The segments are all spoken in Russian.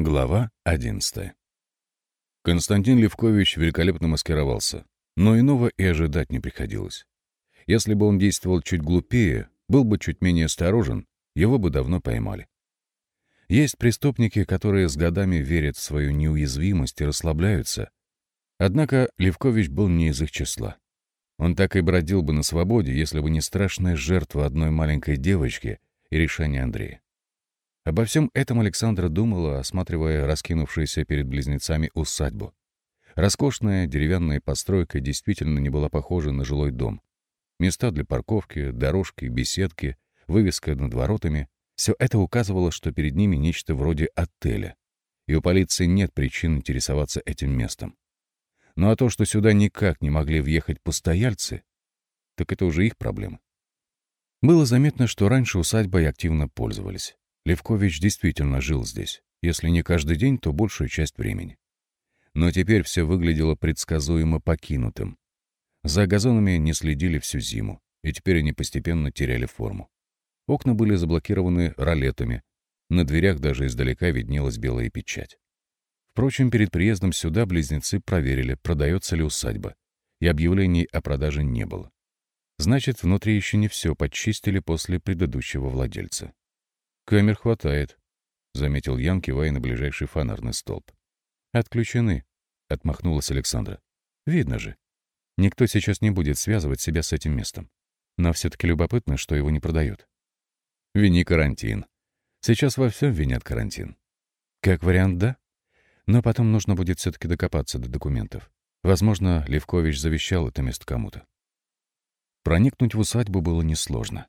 Глава 11. Константин Левкович великолепно маскировался, но иного и ожидать не приходилось. Если бы он действовал чуть глупее, был бы чуть менее осторожен, его бы давно поймали. Есть преступники, которые с годами верят в свою неуязвимость и расслабляются. Однако Левкович был не из их числа. Он так и бродил бы на свободе, если бы не страшная жертва одной маленькой девочки и решение Андрея. Обо всем этом Александра думала, осматривая раскинувшуюся перед близнецами усадьбу. Роскошная деревянная постройка действительно не была похожа на жилой дом. Места для парковки, дорожки, беседки, вывеска над воротами — все это указывало, что перед ними нечто вроде отеля, и у полиции нет причин интересоваться этим местом. Ну а то, что сюда никак не могли въехать постояльцы, так это уже их проблема. Было заметно, что раньше усадьбой активно пользовались. Левкович действительно жил здесь, если не каждый день, то большую часть времени. Но теперь все выглядело предсказуемо покинутым. За газонами не следили всю зиму, и теперь они постепенно теряли форму. Окна были заблокированы ролетами, на дверях даже издалека виднелась белая печать. Впрочем, перед приездом сюда близнецы проверили, продается ли усадьба, и объявлений о продаже не было. Значит, внутри еще не все подчистили после предыдущего владельца. «Камер хватает», — заметил Ян, кивая на ближайший фонарный столб. «Отключены», — отмахнулась Александра. «Видно же. Никто сейчас не будет связывать себя с этим местом. Но все-таки любопытно, что его не продают». «Вини карантин. Сейчас во всем винят карантин». «Как вариант, да. Но потом нужно будет все-таки докопаться до документов. Возможно, Левкович завещал это место кому-то». Проникнуть в усадьбу было несложно.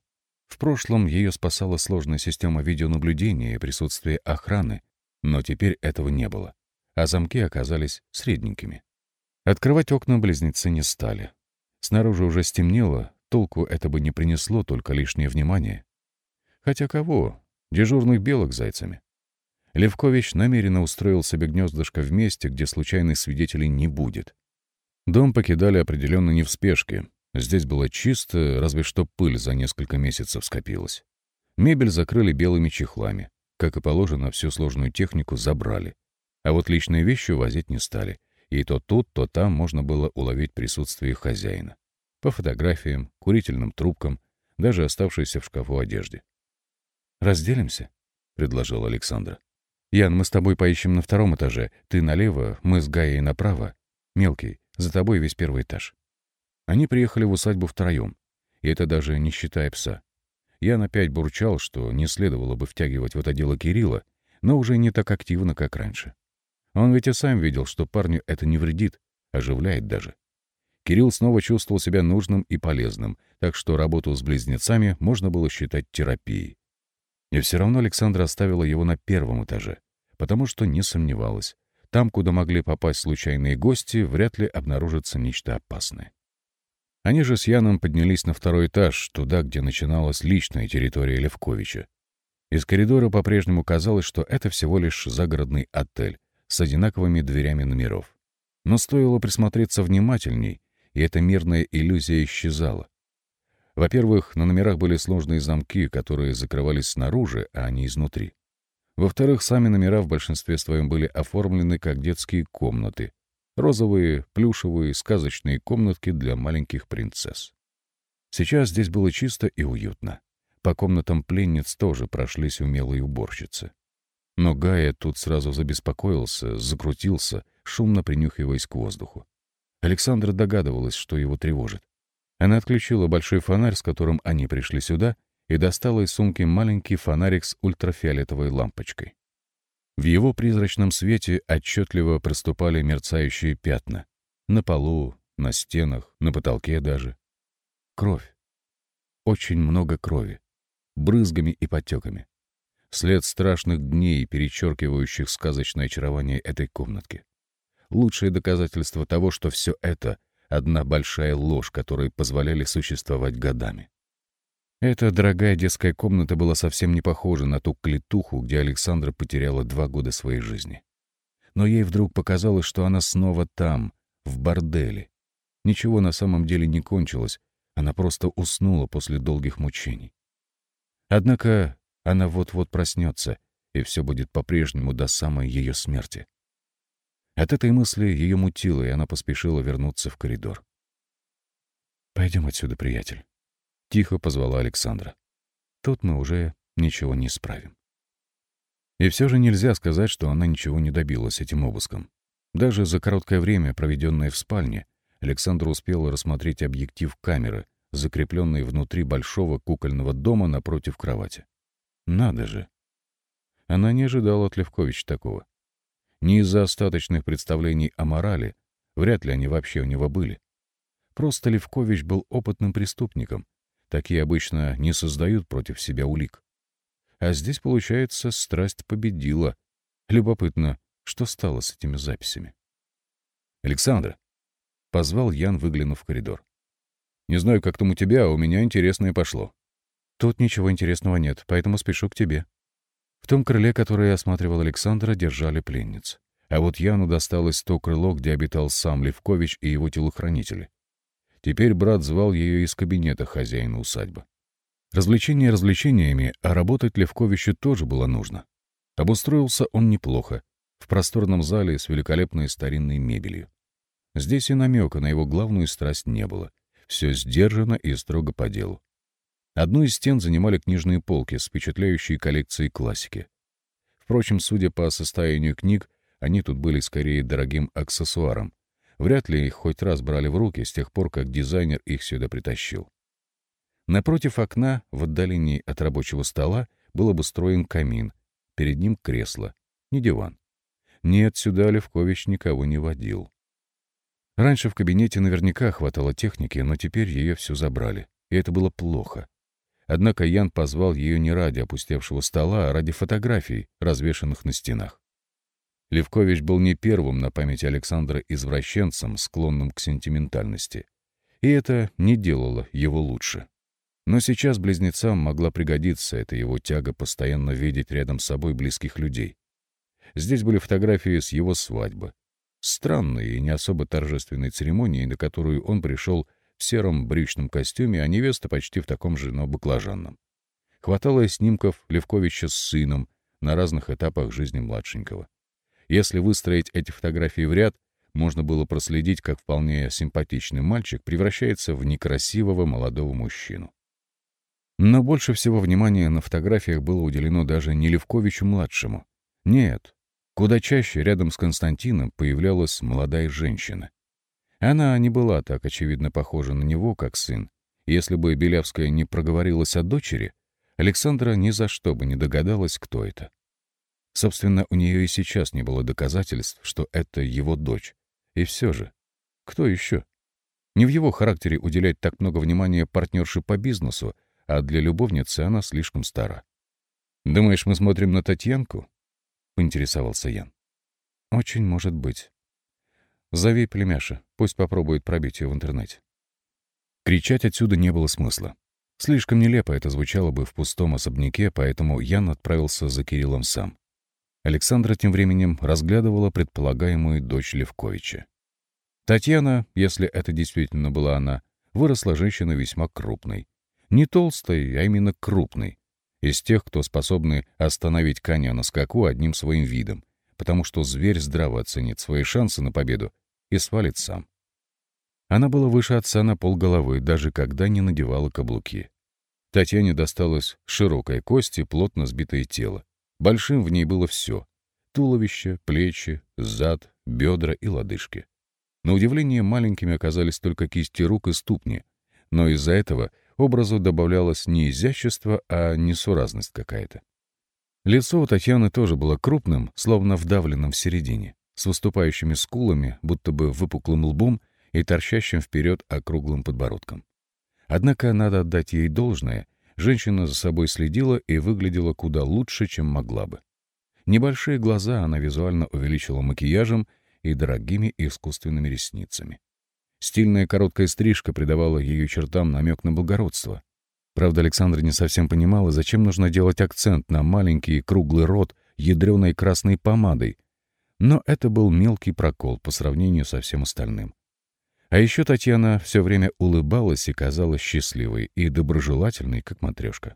В прошлом ее спасала сложная система видеонаблюдения и присутствие охраны, но теперь этого не было, а замки оказались средненькими. Открывать окна близнецы не стали. Снаружи уже стемнело, толку это бы не принесло, только лишнее внимание. Хотя кого? Дежурных белок зайцами. Левкович намеренно устроил себе гнездышко в месте, где случайных свидетелей не будет. Дом покидали определенно не в спешке, Здесь было чисто, разве что пыль за несколько месяцев скопилась. Мебель закрыли белыми чехлами. Как и положено, всю сложную технику забрали. А вот личные вещи увозить не стали. И то тут, то там можно было уловить присутствие хозяина. По фотографиям, курительным трубкам, даже оставшейся в шкафу одежде. «Разделимся?» — предложил Александра. «Ян, мы с тобой поищем на втором этаже. Ты налево, мы с Гаей направо. Мелкий, за тобой весь первый этаж». Они приехали в усадьбу втроем, и это даже не считая пса. Я опять бурчал, что не следовало бы втягивать в это дело Кирилла, но уже не так активно, как раньше. Он ведь и сам видел, что парню это не вредит, оживляет даже. Кирилл снова чувствовал себя нужным и полезным, так что работу с близнецами можно было считать терапией. И все равно Александра оставила его на первом этаже, потому что не сомневалась. Там, куда могли попасть случайные гости, вряд ли обнаружится нечто опасное. Они же с Яном поднялись на второй этаж, туда, где начиналась личная территория Левковича. Из коридора по-прежнему казалось, что это всего лишь загородный отель с одинаковыми дверями номеров. Но стоило присмотреться внимательней, и эта мирная иллюзия исчезала. Во-первых, на номерах были сложные замки, которые закрывались снаружи, а не изнутри. Во-вторых, сами номера в большинстве своем были оформлены как детские комнаты, Розовые, плюшевые, сказочные комнатки для маленьких принцесс. Сейчас здесь было чисто и уютно. По комнатам пленниц тоже прошлись умелые уборщицы. Но Гая тут сразу забеспокоился, закрутился, шумно принюхиваясь к воздуху. Александра догадывалась, что его тревожит. Она отключила большой фонарь, с которым они пришли сюда, и достала из сумки маленький фонарик с ультрафиолетовой лампочкой. В его призрачном свете отчетливо проступали мерцающие пятна. На полу, на стенах, на потолке даже. Кровь. Очень много крови. Брызгами и подтеками. След страшных дней, перечеркивающих сказочное очарование этой комнатки. Лучшее доказательство того, что все это — одна большая ложь, которой позволяли существовать годами. Эта дорогая детская комната была совсем не похожа на ту клетуху, где Александра потеряла два года своей жизни. Но ей вдруг показалось, что она снова там, в борделе. Ничего на самом деле не кончилось, она просто уснула после долгих мучений. Однако она вот-вот проснется, и все будет по-прежнему до самой ее смерти. От этой мысли ее мутило, и она поспешила вернуться в коридор. «Пойдем отсюда, приятель», — тихо позвала Александра. «Тут мы уже ничего не исправим». И все же нельзя сказать, что она ничего не добилась этим обыском. Даже за короткое время, проведенное в спальне, Александра успела рассмотреть объектив камеры, закрепленный внутри большого кукольного дома напротив кровати. Надо же! Она не ожидала от Левковича такого. Не из-за остаточных представлений о морали, вряд ли они вообще у него были. Просто Левкович был опытным преступником. Такие обычно не создают против себя улик. А здесь, получается, страсть победила. Любопытно, что стало с этими записями. «Александра!» — позвал Ян, выглянув в коридор. «Не знаю, как там у тебя, а у меня интересное пошло». «Тут ничего интересного нет, поэтому спешу к тебе». В том крыле, которое осматривал Александра, держали пленниц. А вот Яну досталось то крыло, где обитал сам Левкович и его телохранители. Теперь брат звал ее из кабинета хозяина усадьбы. Развлечения развлечениями, а работать Левковичу тоже было нужно. Обустроился он неплохо, в просторном зале с великолепной старинной мебелью. Здесь и намека на его главную страсть не было. Все сдержано и строго по делу. Одну из стен занимали книжные полки с впечатляющей коллекцией классики. Впрочем, судя по состоянию книг, они тут были скорее дорогим аксессуаром. Вряд ли их хоть раз брали в руки с тех пор, как дизайнер их сюда притащил. Напротив окна, в отдалении от рабочего стола, был обустроен камин. Перед ним кресло, не диван. Нет, сюда Левкович никого не водил. Раньше в кабинете наверняка хватало техники, но теперь ее все забрали, и это было плохо. Однако Ян позвал ее не ради опустевшего стола, а ради фотографий, развешанных на стенах. Левкович был не первым на памяти Александра извращенцем, склонным к сентиментальности. И это не делало его лучше. Но сейчас близнецам могла пригодиться эта его тяга постоянно видеть рядом с собой близких людей. Здесь были фотографии с его свадьбы. Странной и не особо торжественной церемонии, на которую он пришел в сером брючном костюме, а невеста почти в таком же, но баклажанном. Хватало снимков Левковича с сыном на разных этапах жизни младшенького. Если выстроить эти фотографии в ряд, можно было проследить, как вполне симпатичный мальчик превращается в некрасивого молодого мужчину. Но больше всего внимания на фотографиях было уделено даже не Левковичу-младшему. Нет, куда чаще рядом с Константином появлялась молодая женщина. Она не была так очевидно похожа на него, как сын. Если бы Белявская не проговорилась о дочери, Александра ни за что бы не догадалась, кто это. Собственно, у нее и сейчас не было доказательств, что это его дочь. И все же, кто еще? Не в его характере уделять так много внимания партнерше по бизнесу, а для любовницы она слишком стара. «Думаешь, мы смотрим на Татьянку?» — поинтересовался Ян. «Очень может быть. Зови племяша, пусть попробует пробить ее в интернете». Кричать отсюда не было смысла. Слишком нелепо это звучало бы в пустом особняке, поэтому Ян отправился за Кириллом сам. Александра тем временем разглядывала предполагаемую дочь Левковича. Татьяна, если это действительно была она, выросла женщина весьма крупной, не толстой, а именно крупной. Из тех, кто способны остановить коня на скаку одним своим видом, потому что зверь здраво оценит свои шансы на победу и свалит сам. Она была выше отца на полголовы, даже когда не надевала каблуки. Татьяне досталось широкой кости, плотно сбитое тело. Большим в ней было все — туловище, плечи, зад, бедра и лодыжки. На удивление маленькими оказались только кисти рук и ступни, но из-за этого образу добавлялось не изящество, а несуразность какая-то. Лицо у Татьяны тоже было крупным, словно вдавленным в середине, с выступающими скулами, будто бы выпуклым лбом и торчащим вперед округлым подбородком. Однако надо отдать ей должное, женщина за собой следила и выглядела куда лучше, чем могла бы. Небольшие глаза она визуально увеличила макияжем и дорогими искусственными ресницами. Стильная короткая стрижка придавала ее чертам намек на благородство. Правда, Александра не совсем понимала, зачем нужно делать акцент на маленький круглый рот ядреной красной помадой. Но это был мелкий прокол по сравнению со всем остальным. А еще Татьяна все время улыбалась и казалась счастливой и доброжелательной, как матрешка.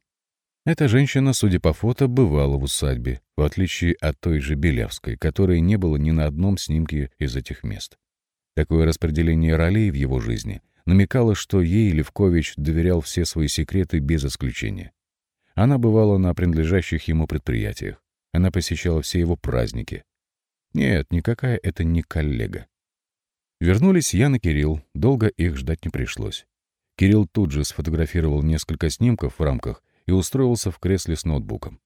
Эта женщина, судя по фото, бывала в усадьбе, в отличие от той же Белявской, которой не было ни на одном снимке из этих мест. Такое распределение ролей в его жизни намекало, что ей Левкович доверял все свои секреты без исключения. Она бывала на принадлежащих ему предприятиях. Она посещала все его праздники. Нет, никакая это не коллега. Вернулись Ян и Кирилл, долго их ждать не пришлось. Кирилл тут же сфотографировал несколько снимков в рамках и устроился в кресле с ноутбуком.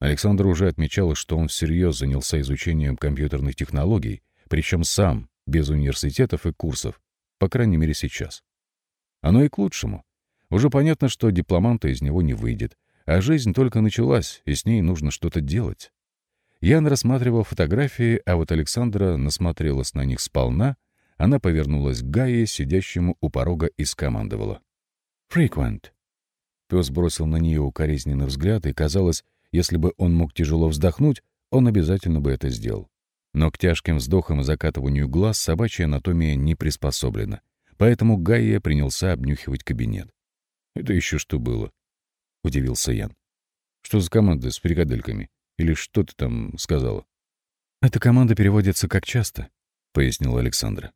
Александр уже отмечал, что он всерьез занялся изучением компьютерных технологий, причем сам, без университетов и курсов, по крайней мере сейчас. Оно и к лучшему. Уже понятно, что дипломанта из него не выйдет, а жизнь только началась, и с ней нужно что-то делать. Ян рассматривал фотографии, а вот Александра насмотрелась на них сполна, она повернулась к Гае, сидящему у порога, и скомандовала. «Frequent». Пес бросил на нее укоризненный взгляд, и казалось, если бы он мог тяжело вздохнуть, он обязательно бы это сделал. Но к тяжким вздохам и закатыванию глаз собачья анатомия не приспособлена, поэтому Гайя принялся обнюхивать кабинет. «Это еще что было?» — удивился Ян. «Что за команда с перекадельками? Или что ты там сказала?» «Эта команда переводится как часто», — пояснила Александра.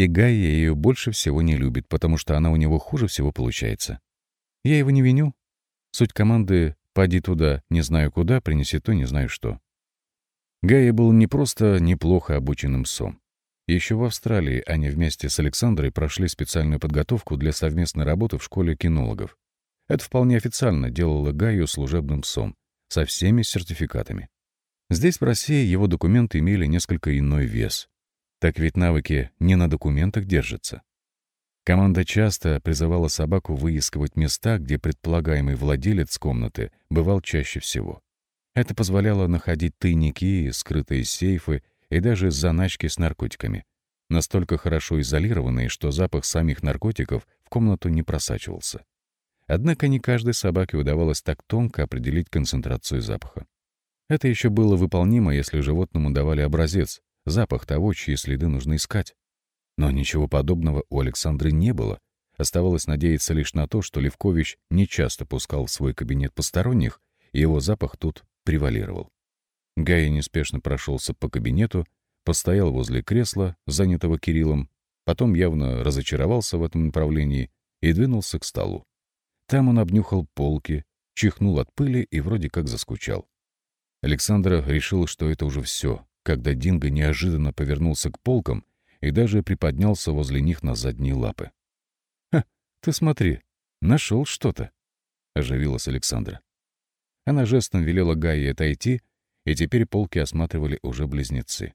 «И Гайя ее больше всего не любит, потому что она у него хуже всего получается. Я его не виню. Суть команды «поди туда, не знаю куда, принеси то, не знаю что». Гайя был не просто неплохо обученным псом. Еще в Австралии они вместе с Александрой прошли специальную подготовку для совместной работы в школе кинологов. Это вполне официально делало Гаю служебным псом, со всеми сертификатами. Здесь, в России, его документы имели несколько иной вес. Так ведь навыки не на документах держатся. Команда часто призывала собаку выискивать места, где предполагаемый владелец комнаты бывал чаще всего. Это позволяло находить тайники, скрытые сейфы и даже заначки с наркотиками, настолько хорошо изолированные, что запах самих наркотиков в комнату не просачивался. Однако не каждой собаке удавалось так тонко определить концентрацию запаха. Это еще было выполнимо, если животному давали образец, запах того, чьи следы нужно искать. Но ничего подобного у Александры не было. Оставалось надеяться лишь на то, что Левкович не часто пускал в свой кабинет посторонних, и его запах тут превалировал. Гай неспешно прошелся по кабинету, постоял возле кресла, занятого Кириллом, потом явно разочаровался в этом направлении и двинулся к столу. Там он обнюхал полки, чихнул от пыли и вроде как заскучал. Александра решила, что это уже все, когда Динго неожиданно повернулся к полкам и даже приподнялся возле них на задние лапы. «Ха, ты смотри, нашел что-то», — оживилась Александра. Она жестом велела Гае отойти, и теперь полки осматривали уже близнецы.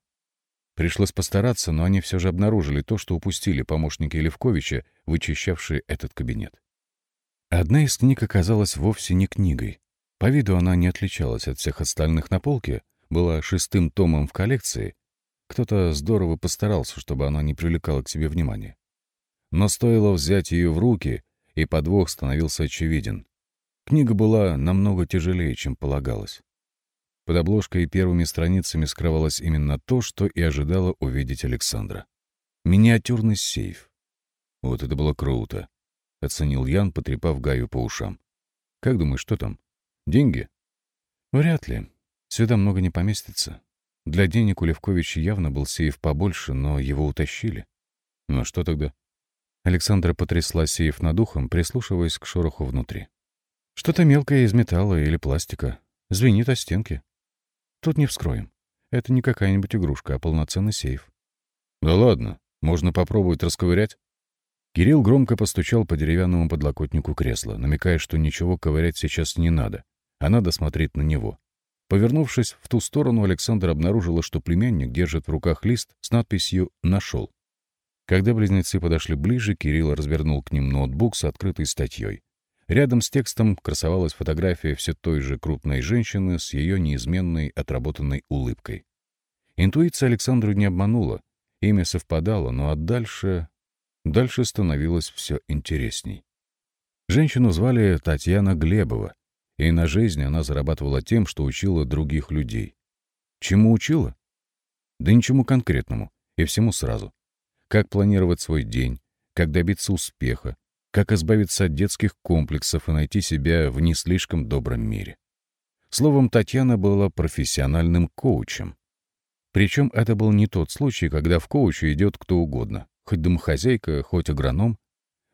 Пришлось постараться, но они все же обнаружили то, что упустили помощники Левковича, вычищавшие этот кабинет. Одна из книг оказалась вовсе не книгой. По виду она не отличалась от всех остальных на полке, была шестым томом в коллекции. Кто-то здорово постарался, чтобы она не привлекала к себе внимания. Но стоило взять ее в руки, и подвох становился очевиден. Книга была намного тяжелее, чем полагалось. Под обложкой и первыми страницами скрывалось именно то, что и ожидала увидеть Александра. Миниатюрный сейф. Вот это было круто. — оценил Ян, потрепав Гаю по ушам. «Как думаешь, что там? Деньги?» «Вряд ли. Сюда много не поместится. Для денег у Левковича явно был сейф побольше, но его утащили». «Ну что тогда?» Александра потрясла сейф над ухом, прислушиваясь к шороху внутри. «Что-то мелкое из металла или пластика. Звенит о стенки. Тут не вскроем. Это не какая-нибудь игрушка, а полноценный сейф». «Да ладно, можно попробовать расковырять?» Кирилл громко постучал по деревянному подлокотнику кресла, намекая, что ничего ковырять сейчас не надо, а надо смотреть на него. Повернувшись в ту сторону, Александр обнаружила, что племянник держит в руках лист с надписью «Нашел». Когда близнецы подошли ближе, Кирилл развернул к ним ноутбук с открытой статьей. Рядом с текстом красовалась фотография все той же крупной женщины с ее неизменной отработанной улыбкой. Интуиция Александру не обманула. Имя совпадало, но а дальше Дальше становилось все интересней. Женщину звали Татьяна Глебова, и на жизнь она зарабатывала тем, что учила других людей. Чему учила? Да ничему конкретному, и всему сразу. Как планировать свой день, как добиться успеха, как избавиться от детских комплексов и найти себя в не слишком добром мире. Словом, Татьяна была профессиональным коучем. Причем это был не тот случай, когда в коуче идет кто угодно, хоть домохозяйка, хоть агроном.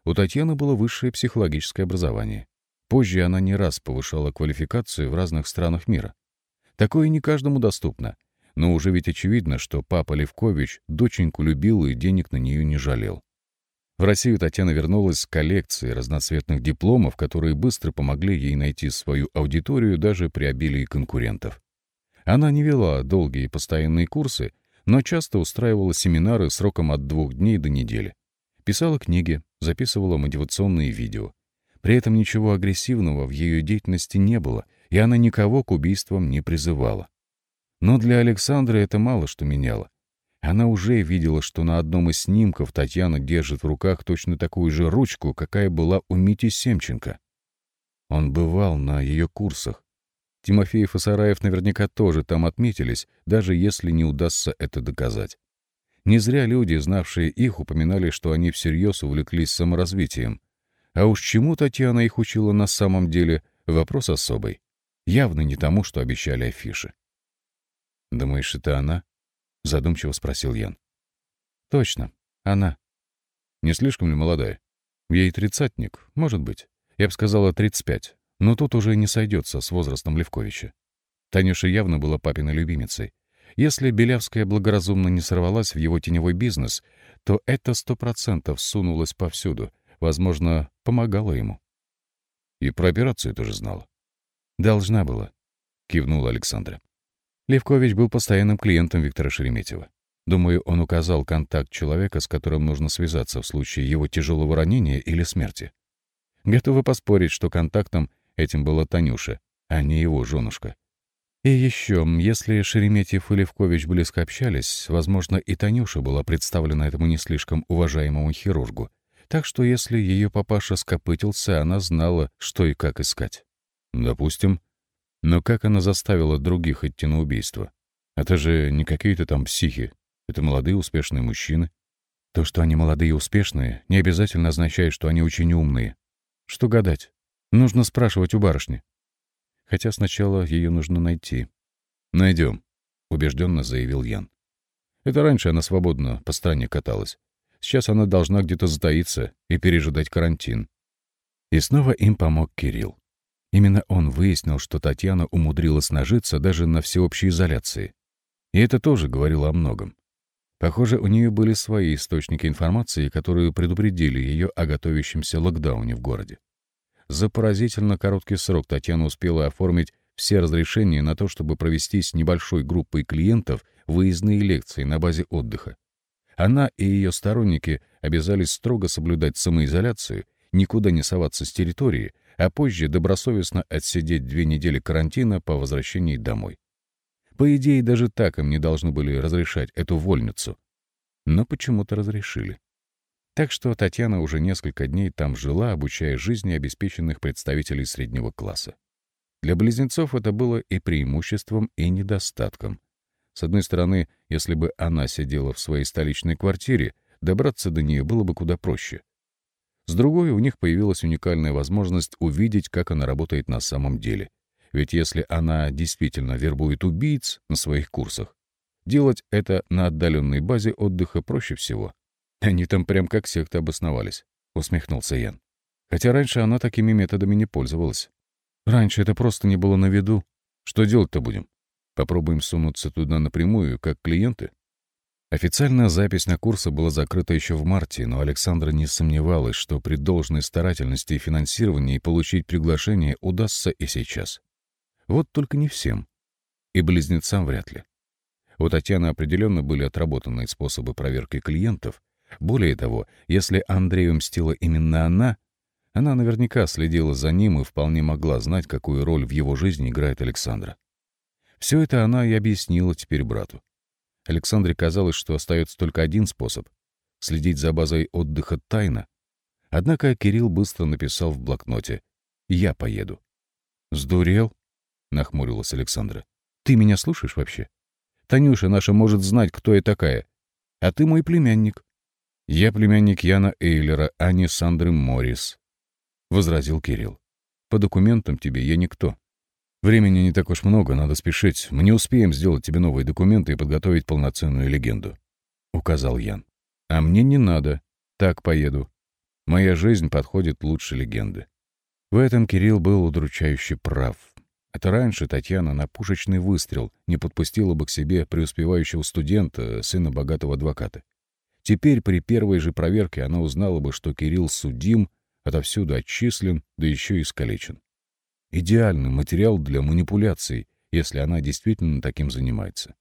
У Татьяны было высшее психологическое образование. Позже она не раз повышала квалификацию в разных странах мира. Такое не каждому доступно, но уже ведь очевидно, что папа Левкович доченьку любил и денег на нее не жалел. В Россию Татьяна вернулась с коллекцией разноцветных дипломов, которые быстро помогли ей найти свою аудиторию даже при обилии конкурентов. Она не вела долгие постоянные курсы, но часто устраивала семинары сроком от двух дней до недели. Писала книги, записывала мотивационные видео. При этом ничего агрессивного в ее деятельности не было, и она никого к убийствам не призывала. Но для Александры это мало что меняло. Она уже видела, что на одном из снимков Татьяна держит в руках точно такую же ручку, какая была у Мити Семченко. Он бывал на ее курсах. Тимофеев и Сараев наверняка тоже там отметились, даже если не удастся это доказать. Не зря люди, знавшие их, упоминали, что они всерьез увлеклись саморазвитием. А уж чему Татьяна их учила на самом деле, вопрос особый. Явно не тому, что обещали афиши. «Думаешь, это она?» — задумчиво спросил Ян. «Точно, она. Не слишком ли молодая? Ей тридцатник, может быть. Я бы сказала, тридцать пять. Но тут уже не сойдется с возрастом Левковича. Танюша явно была папиной любимицей. Если Белявская благоразумно не сорвалась в его теневой бизнес, то это сто процентов сунулось повсюду, возможно, помогало ему. И про операцию тоже знала. «Должна была», — кивнула Александра. Левкович был постоянным клиентом Виктора Шереметьева. Думаю, он указал контакт человека, с которым нужно связаться в случае его тяжелого ранения или смерти. Готовы поспорить, что контактом этим была Танюша, а не его женушка. И еще, если Шереметьев и Левкович близко общались, возможно, и Танюша была представлена этому не слишком уважаемому хирургу. Так что если ее папаша скопытился, она знала, что и как искать. Допустим, но как она заставила других идти на убийство? Это же не какие-то там психи. Это молодые успешные мужчины. То, что они молодые и успешные, не обязательно означает, что они очень умные. Что гадать? Нужно спрашивать у барышни. Хотя сначала ее нужно найти. «Найдем», — убежденно заявил Ян. «Это раньше она свободно по стране каталась. Сейчас она должна где-то затаиться и пережидать карантин». И снова им помог Кирилл. Именно он выяснил, что Татьяна умудрилась нажиться даже на всеобщей изоляции. И это тоже говорило о многом. Похоже, у нее были свои источники информации, которые предупредили ее о готовящемся локдауне в городе. За поразительно короткий срок Татьяна успела оформить все разрешения на то, чтобы провести с небольшой группой клиентов выездные лекции на базе отдыха. Она и ее сторонники обязались строго соблюдать самоизоляцию, никуда не соваться с территории, а позже добросовестно отсидеть две недели карантина по возвращении домой. По идее, даже так им не должны были разрешать эту вольницу. Но почему-то разрешили. Так что Татьяна уже несколько дней там жила, обучая жизни обеспеченных представителей среднего класса. Для близнецов это было и преимуществом, и недостатком. С одной стороны, если бы она сидела в своей столичной квартире, добраться до нее было бы куда проще. С другой, у них появилась уникальная возможность увидеть, как она работает на самом деле. Ведь если она действительно вербует убийц на своих курсах, делать это на отдаленной базе отдыха проще всего. Они там прям как секта обосновались, — усмехнулся Ян. Хотя раньше она такими методами не пользовалась. Раньше это просто не было на виду. Что делать-то будем? Попробуем сунуться туда напрямую, как клиенты? Официальная запись на курсы была закрыта еще в марте, но Александра не сомневалась, что при должной старательности и финансировании получить приглашение удастся и сейчас. Вот только не всем. И близнецам вряд ли. У Татьяны определенно были отработанные способы проверки клиентов. Более того, если Андрею мстила именно она, она наверняка следила за ним и вполне могла знать, какую роль в его жизни играет Александра. Все это она и объяснила теперь брату. Александре казалось, что остается только один способ — следить за базой отдыха тайно. Однако Кирилл быстро написал в блокноте «Я поеду». «Сдурел?» — нахмурилась Александра. «Ты меня слушаешь вообще? Танюша наша может знать, кто я такая. А ты мой племянник». «Я племянник Яна Эйлера, а не Сандры Моррис», — возразил Кирилл. «По документам тебе я никто. Времени не так уж много, надо спешить. Мы не успеем сделать тебе новые документы и подготовить полноценную легенду», — указал Ян. «А мне не надо. Так поеду. Моя жизнь подходит лучше легенды». В этом Кирилл был удручающе прав. Это раньше Татьяна на пушечный выстрел не подпустила бы к себе преуспевающего студента, сына богатого адвоката. Теперь при первой же проверке она узнала бы, что Кирилл судим, отовсюду отчислен, да еще и искалечен. Идеальный материал для манипуляций, если она действительно таким занимается.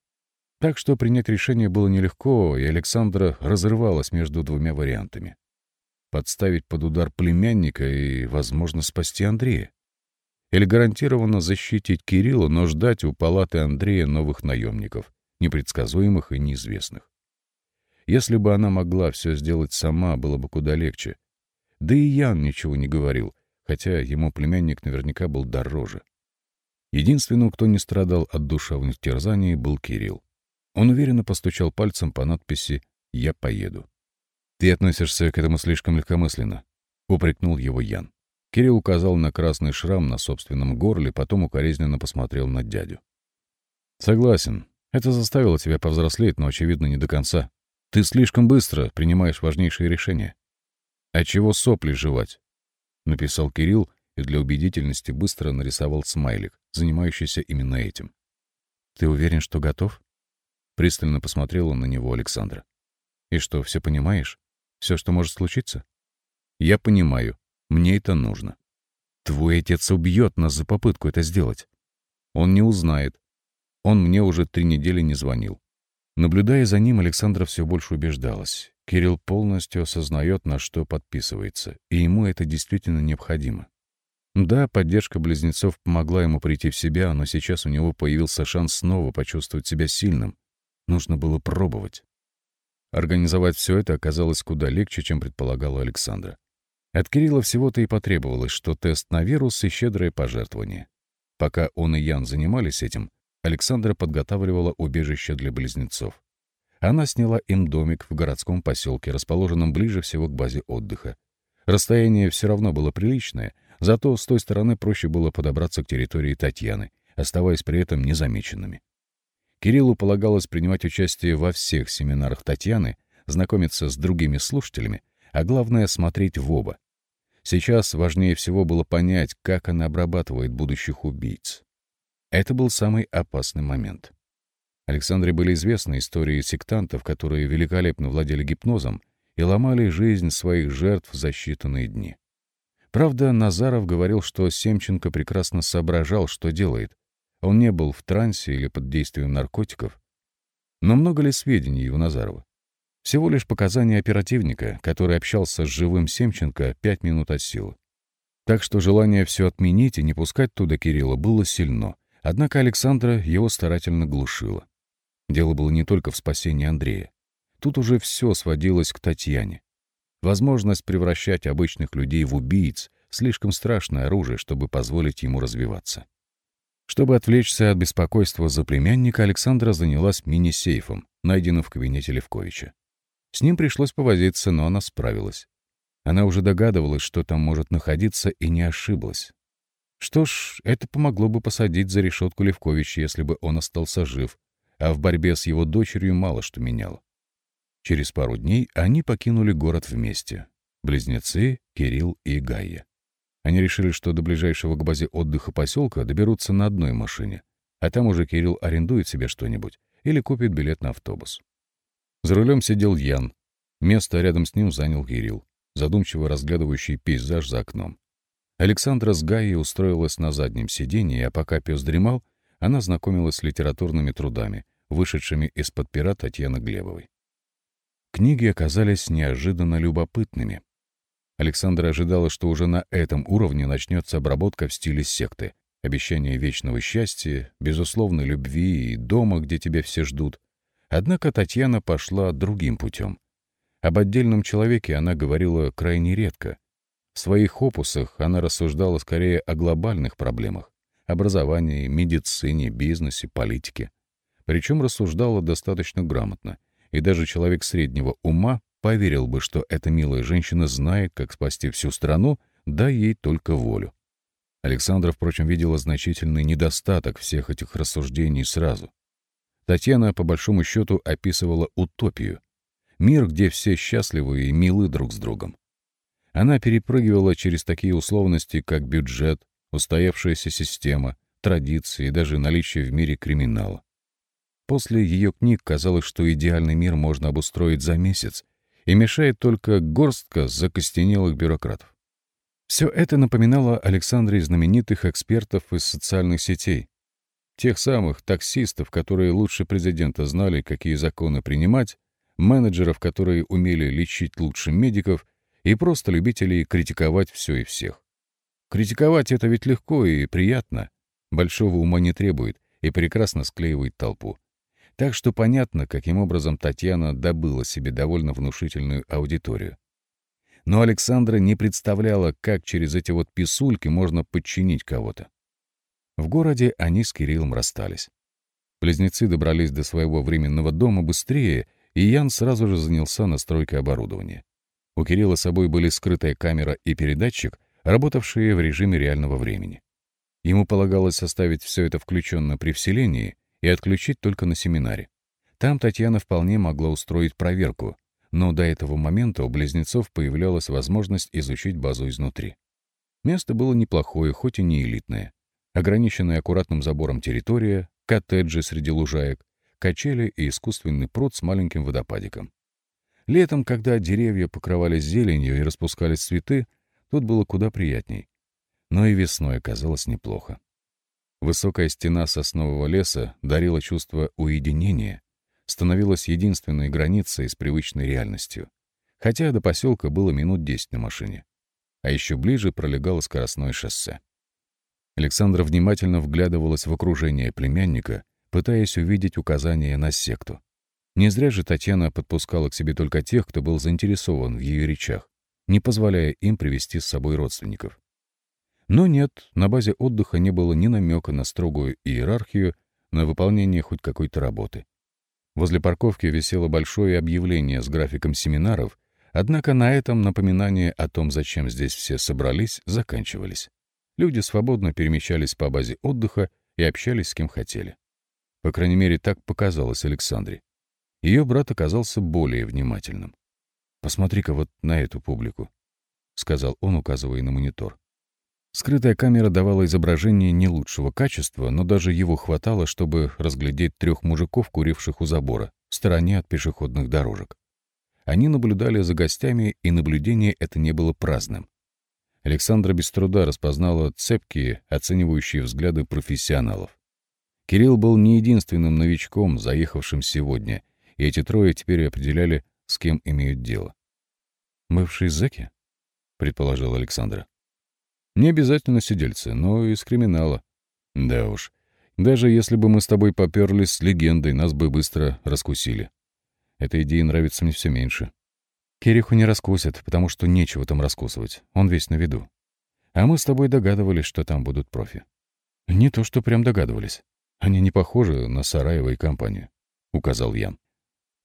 Так что принять решение было нелегко, и Александра разрывалась между двумя вариантами. Подставить под удар племянника и, возможно, спасти Андрея. Или гарантированно защитить Кирилла, но ждать у палаты Андрея новых наемников, непредсказуемых и неизвестных. Если бы она могла все сделать сама, было бы куда легче. Да и Ян ничего не говорил, хотя ему племянник наверняка был дороже. Единственным, кто не страдал от душевных терзаний, был Кирилл. Он уверенно постучал пальцем по надписи «Я поеду». «Ты относишься к этому слишком легкомысленно», — упрекнул его Ян. Кирилл указал на красный шрам на собственном горле, потом укоризненно посмотрел на дядю. «Согласен. Это заставило тебя повзрослеть, но, очевидно, не до конца. Ты слишком быстро принимаешь важнейшие решения. А чего сопли жевать? Написал Кирилл и для убедительности быстро нарисовал смайлик, занимающийся именно этим. Ты уверен, что готов? Пристально посмотрела на него Александра. И что, все понимаешь? Все, что может случиться? Я понимаю. Мне это нужно. Твой отец убьет нас за попытку это сделать. Он не узнает. Он мне уже три недели не звонил. Наблюдая за ним, Александра все больше убеждалась. Кирилл полностью осознает, на что подписывается, и ему это действительно необходимо. Да, поддержка близнецов помогла ему прийти в себя, но сейчас у него появился шанс снова почувствовать себя сильным. Нужно было пробовать. Организовать все это оказалось куда легче, чем предполагала Александра. От Кирилла всего-то и потребовалось, что тест на вирус и щедрое пожертвование. Пока он и Ян занимались этим, Александра подготавливала убежище для близнецов. Она сняла им домик в городском поселке, расположенном ближе всего к базе отдыха. Расстояние все равно было приличное, зато с той стороны проще было подобраться к территории Татьяны, оставаясь при этом незамеченными. Кириллу полагалось принимать участие во всех семинарах Татьяны, знакомиться с другими слушателями, а главное — смотреть в оба. Сейчас важнее всего было понять, как она обрабатывает будущих убийц. Это был самый опасный момент. Александре были известны истории сектантов, которые великолепно владели гипнозом и ломали жизнь своих жертв за считанные дни. Правда, Назаров говорил, что Семченко прекрасно соображал, что делает. Он не был в трансе или под действием наркотиков. Но много ли сведений у Назарова? Всего лишь показания оперативника, который общался с живым Семченко пять минут от силы. Так что желание все отменить и не пускать туда Кирилла было сильно. Однако Александра его старательно глушила. Дело было не только в спасении Андрея. Тут уже все сводилось к Татьяне. Возможность превращать обычных людей в убийц — слишком страшное оружие, чтобы позволить ему развиваться. Чтобы отвлечься от беспокойства за племянника, Александра занялась мини-сейфом, найденным в кабинете Левковича. С ним пришлось повозиться, но она справилась. Она уже догадывалась, что там может находиться, и не ошиблась. Что ж, это помогло бы посадить за решетку Левковича, если бы он остался жив, а в борьбе с его дочерью мало что меняло. Через пару дней они покинули город вместе. Близнецы, Кирилл и Гайя. Они решили, что до ближайшего к базе отдыха поселка доберутся на одной машине, а там уже Кирилл арендует себе что-нибудь или купит билет на автобус. За рулем сидел Ян. Место рядом с ним занял Кирилл, задумчиво разглядывающий пейзаж за окном. Александра с Гаей устроилась на заднем сиденье, а пока пес дремал, она знакомилась с литературными трудами, вышедшими из-под пера Татьяны Глебовой. Книги оказались неожиданно любопытными. Александра ожидала, что уже на этом уровне начнется обработка в стиле секты, обещание вечного счастья, безусловной любви и дома, где тебя все ждут. Однако Татьяна пошла другим путем. Об отдельном человеке она говорила крайне редко, в своих опусах она рассуждала скорее о глобальных проблемах — образовании, медицине, бизнесе, политике. Причем рассуждала достаточно грамотно, и даже человек среднего ума поверил бы, что эта милая женщина знает, как спасти всю страну, дай ей только волю. Александра, впрочем, видела значительный недостаток всех этих рассуждений сразу. Татьяна, по большому счету, описывала утопию. Мир, где все счастливы и милы друг с другом. Она перепрыгивала через такие условности, как бюджет, устоявшаяся система, традиции и даже наличие в мире криминала. После ее книг казалось, что идеальный мир можно обустроить за месяц, и мешает только горстка закостенелых бюрократов. Все это напоминало Александре знаменитых экспертов из социальных сетей, тех самых таксистов, которые лучше президента знали, какие законы принимать, менеджеров, которые умели лечить лучше медиков, и просто любителей критиковать все и всех. Критиковать это ведь легко и приятно, большого ума не требует и прекрасно склеивает толпу. Так что понятно, каким образом Татьяна добыла себе довольно внушительную аудиторию. Но Александра не представляла, как через эти вот писульки можно подчинить кого-то. В городе они с Кириллом расстались. Близнецы добрались до своего временного дома быстрее, и Ян сразу же занялся настройкой оборудования. У Кирилла с собой были скрытая камера и передатчик, работавшие в режиме реального времени. Ему полагалось оставить все это включенно при вселении и отключить только на семинаре. Там Татьяна вполне могла устроить проверку, но до этого момента у близнецов появлялась возможность изучить базу изнутри. Место было неплохое, хоть и не элитное. Ограниченная аккуратным забором территория, коттеджи среди лужаек, качели и искусственный пруд с маленьким водопадиком. Летом, когда деревья покрывались зеленью и распускались цветы, тут было куда приятней. Но и весной оказалось неплохо. Высокая стена соснового леса дарила чувство уединения, становилась единственной границей с привычной реальностью. Хотя до поселка было минут десять на машине. А еще ближе пролегало скоростное шоссе. Александра внимательно вглядывалась в окружение племянника, пытаясь увидеть указания на секту. Не зря же Татьяна подпускала к себе только тех, кто был заинтересован в ее речах, не позволяя им привести с собой родственников. Но нет, на базе отдыха не было ни намека на строгую иерархию, на выполнение хоть какой-то работы. Возле парковки висело большое объявление с графиком семинаров, однако на этом напоминания о том, зачем здесь все собрались, заканчивались. Люди свободно перемещались по базе отдыха и общались с кем хотели. По крайней мере, так показалось Александре. Ее брат оказался более внимательным. «Посмотри-ка вот на эту публику», — сказал он, указывая на монитор. Скрытая камера давала изображение не лучшего качества, но даже его хватало, чтобы разглядеть трех мужиков, куривших у забора, в стороне от пешеходных дорожек. Они наблюдали за гостями, и наблюдение это не было праздным. Александра без труда распознала цепкие, оценивающие взгляды профессионалов. Кирилл был не единственным новичком, заехавшим сегодня, и эти трое теперь определяли, с кем имеют дело. «Бывшие зэки?» — предположил Александра. «Не обязательно сидельцы, но из криминала. Да уж, даже если бы мы с тобой поперлись с легендой, нас бы быстро раскусили. Эта идея нравится мне все меньше». Кириху не раскусят, потому что нечего там раскусывать, он весь на виду. А мы с тобой догадывались, что там будут профи. Не то, что прям догадывались. Они не похожи на Сараева и компанию, — указал Ян.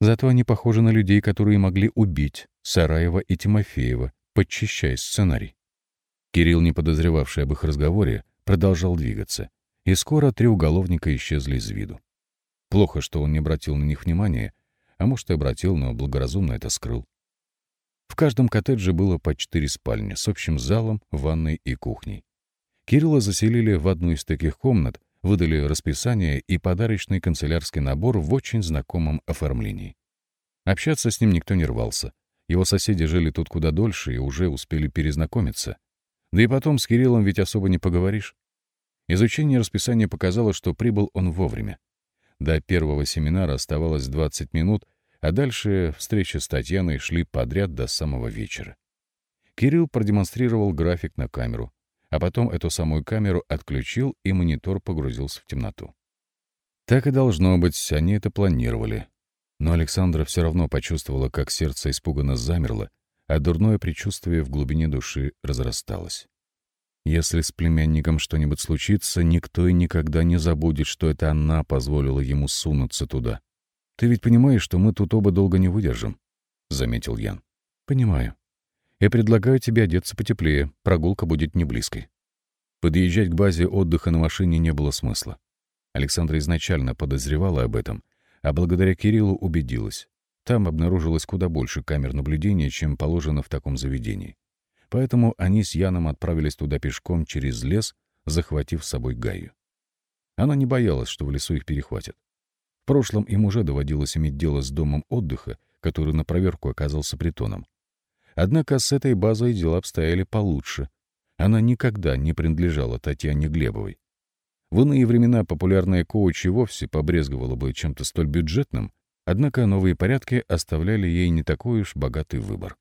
Зато они похожи на людей, которые могли убить Сараева и Тимофеева, подчищая сценарий. Кирилл, не подозревавший об их разговоре, продолжал двигаться, и скоро три уголовника исчезли из виду. Плохо, что он не обратил на них внимания, а может, и обратил, но благоразумно это скрыл. В каждом коттедже было по четыре спальни с общим залом, ванной и кухней. Кирилла заселили в одну из таких комнат, выдали расписание и подарочный канцелярский набор в очень знакомом оформлении. Общаться с ним никто не рвался. Его соседи жили тут куда дольше и уже успели перезнакомиться. Да и потом с Кириллом ведь особо не поговоришь. Изучение расписания показало, что прибыл он вовремя. До первого семинара оставалось 20 минут, а дальше встречи с Татьяной шли подряд до самого вечера. Кирилл продемонстрировал график на камеру, а потом эту самую камеру отключил, и монитор погрузился в темноту. Так и должно быть, они это планировали. Но Александра все равно почувствовала, как сердце испуганно замерло, а дурное предчувствие в глубине души разрасталось. Если с племянником что-нибудь случится, никто и никогда не забудет, что это она позволила ему сунуться туда. Ты ведь понимаешь, что мы тут оба долго не выдержим? — заметил Ян. «Понимаю. Я предлагаю тебе одеться потеплее, прогулка будет не близкой». Подъезжать к базе отдыха на машине не было смысла. Александра изначально подозревала об этом, а благодаря Кириллу убедилась. Там обнаружилось куда больше камер наблюдения, чем положено в таком заведении. Поэтому они с Яном отправились туда пешком через лес, захватив с собой Гаю. Она не боялась, что в лесу их перехватят. В прошлом им уже доводилось иметь дело с домом отдыха, который на проверку оказался притоном. Однако с этой базой дела обстояли получше. Она никогда не принадлежала Татьяне Глебовой. В иные времена популярная коуч и вовсе побрезговала бы чем-то столь бюджетным, однако новые порядки оставляли ей не такой уж богатый выбор.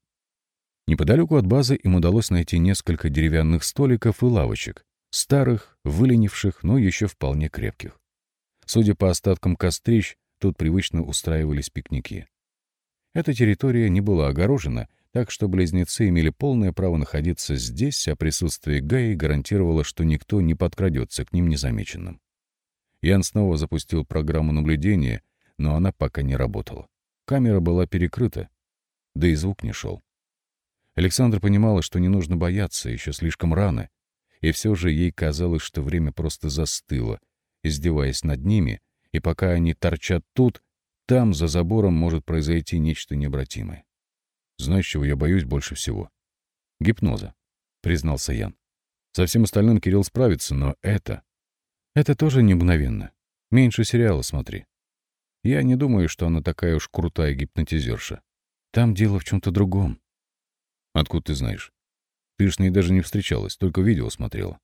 Неподалеку от базы им удалось найти несколько деревянных столиков и лавочек, старых, выленивших, но еще вполне крепких. Судя по остаткам кострищ, тут привычно устраивались пикники. Эта территория не была огорожена, так что близнецы имели полное право находиться здесь, а присутствие Гаи гарантировало, что никто не подкрадется к ним незамеченным. Ян снова запустил программу наблюдения, но она пока не работала. Камера была перекрыта, да и звук не шел. Александра понимала, что не нужно бояться, еще слишком рано, и все же ей казалось, что время просто застыло, издеваясь над ними, и пока они торчат тут, там, за забором, может произойти нечто необратимое. Знаешь, чего я боюсь больше всего? Гипноза, признался Ян. Со всем остальным Кирилл справится, но это... Это тоже не мгновенно. Меньше сериала смотри. Я не думаю, что она такая уж крутая гипнотизерша. Там дело в чем-то другом. Откуда ты знаешь? Ты ж с ней даже не встречалась, только видео смотрела.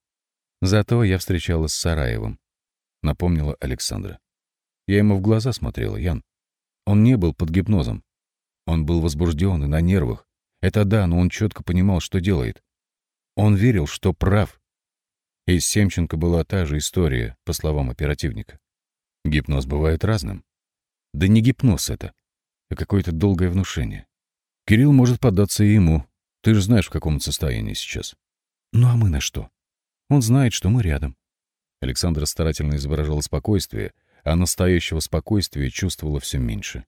Зато я встречалась с Сараевым, напомнила Александра. Я ему в глаза смотрела, Ян. Он не был под гипнозом. Он был возбужден и на нервах. Это да, но он четко понимал, что делает. Он верил, что прав. И с Семченко была та же история, по словам оперативника. Гипноз бывает разным. Да не гипноз это, а какое-то долгое внушение. Кирилл может поддаться и ему. Ты же знаешь, в каком он состоянии сейчас. Ну а мы на что? Он знает, что мы рядом. Александра старательно изображала спокойствие, а настоящего спокойствия чувствовала все меньше.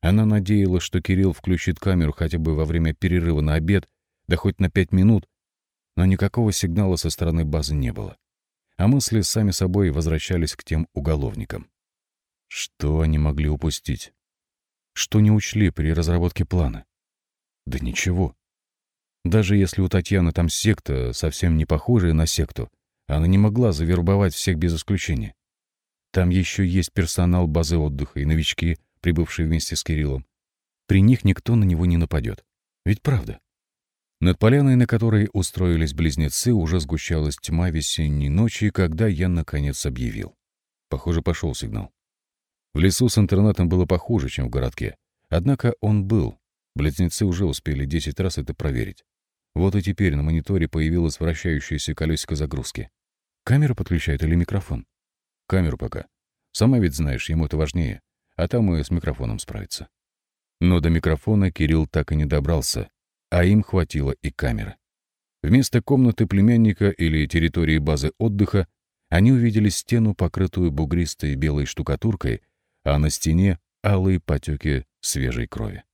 Она надеялась, что Кирилл включит камеру хотя бы во время перерыва на обед, да хоть на пять минут, но никакого сигнала со стороны базы не было. А мысли сами собой возвращались к тем уголовникам. Что они могли упустить? Что не учли при разработке плана? Да ничего. Даже если у Татьяны там секта, совсем не похожая на секту, она не могла завербовать всех без исключения. Там еще есть персонал базы отдыха и новички — прибывший вместе с Кириллом. При них никто на него не нападет. Ведь правда? Над поляной, на которой устроились близнецы, уже сгущалась тьма весенней ночи, когда я, наконец, объявил. Похоже, пошел сигнал. В лесу с интернетом было похуже, чем в городке. Однако он был. Близнецы уже успели 10 раз это проверить. Вот и теперь на мониторе появилось вращающееся колесико загрузки. Камера подключает или микрофон? Камеру пока. Сама ведь знаешь, ему это важнее а там и с микрофоном справиться. Но до микрофона Кирилл так и не добрался, а им хватило и камеры. Вместо комнаты племянника или территории базы отдыха они увидели стену, покрытую бугристой белой штукатуркой, а на стене — алые потеки свежей крови.